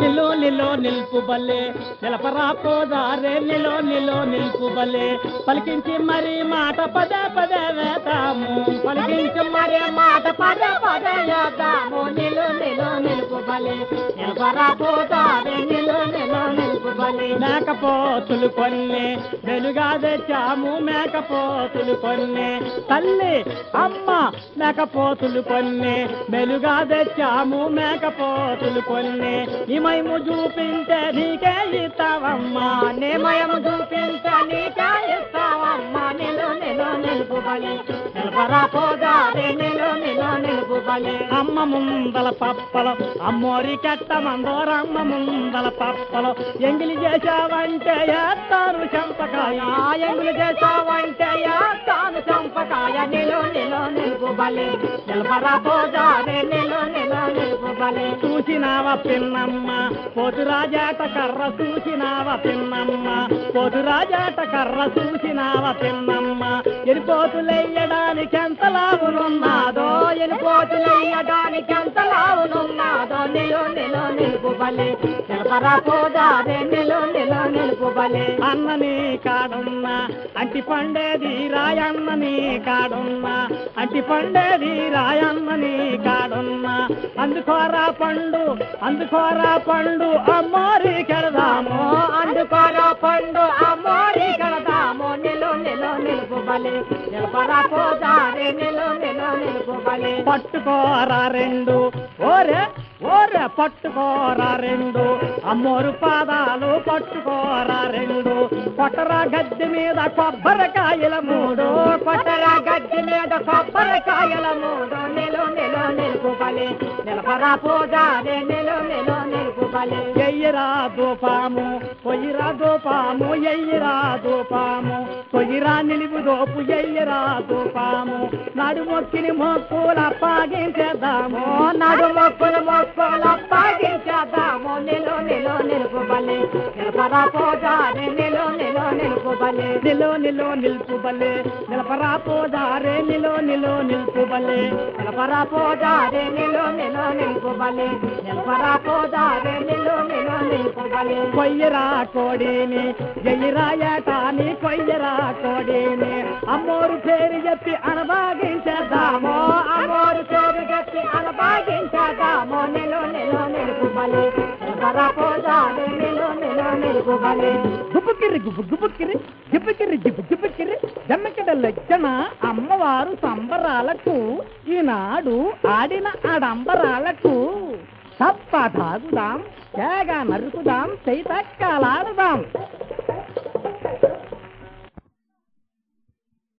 నిలో నిలో నిల్పు బల్లే నిలపరా పోదారే నిలో నిలో నిల్పు బల్లే పలికించి మరి మాట పదే పదే వేతాము పలికించి మరి మాట పదే పదే వేతాము నిలో నిలో నిల్పు బలే నిలపరా పోదారే మేకపోతులు కొన్ని వెలుగా తెచ్చాము మేకపోతులు కొన్ని. తల్లి అమ్మ మేకపోతులు కొన్ని వెలుగా తెచ్చాము మేకపోతులు కొన్ని. నిమయము చూపించే నీకే ఇస్తావమ్మా నిమయము చూపించే నీకే ఇస్తావమ్మా. నిలు నిలుపు బలి నిలపరా పోదారే నిలు అమ్మ ముందల పప్పలు అమ్మోరి కెట్ట మందోరమ్మ ముందల పప్పలు. ఎంగిలి చేశావంటే ఎత్తారు చంపకాయ. ఎంగిలి చేశావంటే ఎత్తాను చంపకాయ. నిలు నిలు నిలుపుబలే. నిలబరా నిలపరా పోదారే నిలు నిలు నిలుపు బలి చూసినావ పిన్నమ్మ? పోతురాజాట కర్ర చూసినావ పిన్నమ్మ? పోతురాజాట కర్ర చూసినావ పిన్నమ్మ? ఎనిపోతులయ్యడానికి ఎంత లావునున్నాదో ఎనిపోతులయ్యడానికి ఎంత లావునున్నాదో నిలు నిలు నిలుపు బలి. నిలపరా పోదారే నిలు నిలు నిలుపు బలి. అన్నని కాడున్నా అంటి పండేది రాయన్నని కాడున్నా. అంటి పండేది రాయన్నని కాడున్నా. అందుకోరా పండు అందుకోరా పండు అమ్మా. నిలు నిలపరా పోదారే నిలు నిలు పట్టుకోరా రెండు. ఓరే ఓరే పట్టుకోరా రెండు. అమ్మోరు పాదాలు పట్టుకోరా రెండు. కొట్టరా గద్దె మీద కొబ్బరికాయల మూడు. కొట్టరా గద్దె మీద కొబ్బరికాయల మూడు. నిలు నిలు నిలుపు బలి నిలపరా పోదారే నిలు నిలు నిలుపు బలి ఎయ్యరా దోపాము పొయ్యిరా దోపాము ఎయ్యరా దోపాము పొయ్యిరా నిలుపు దోపు ఎయ్యరా దోపాము నడు మొక్కిని మొక్కుల పాగించేద్దాము నడు మొక్కుల మొక్కుల పాగించేద్దాము నిలు నిలు నిలుపు బలి. నిలపరా పోదారే నిలుపు నిలో నిలో నిలు నిలుపు బలి. నిలపరా పోదారే నిలు నిలో నిలుపు బలి. నిలపరా పోదారే నిలో నిలు నిలుపు నిలపరా పోదారే నిలు నిలు నిలుపు కొయ్యరా కోడిని ఎయ్యరా కొయ్యరా కోడిని. అమ్మోరు పేరు చెప్పి అనబాగించేద్దాము అమ్మోరు పేరు చెప్పి అనబాగించేద్దాము నిలు నిలుపు బలి గుబుకిరి గుబు గుబుకిరి గిబ్బకిరి గిబ్బు జమ్మకిడ అమ్మవారు సంబరాలకు ఈనాడు ఆడిన ఆడంబరాలకు. తప్ప తాగుదాం తేగ నరుకుదాం చైతక్కలాడుదాం.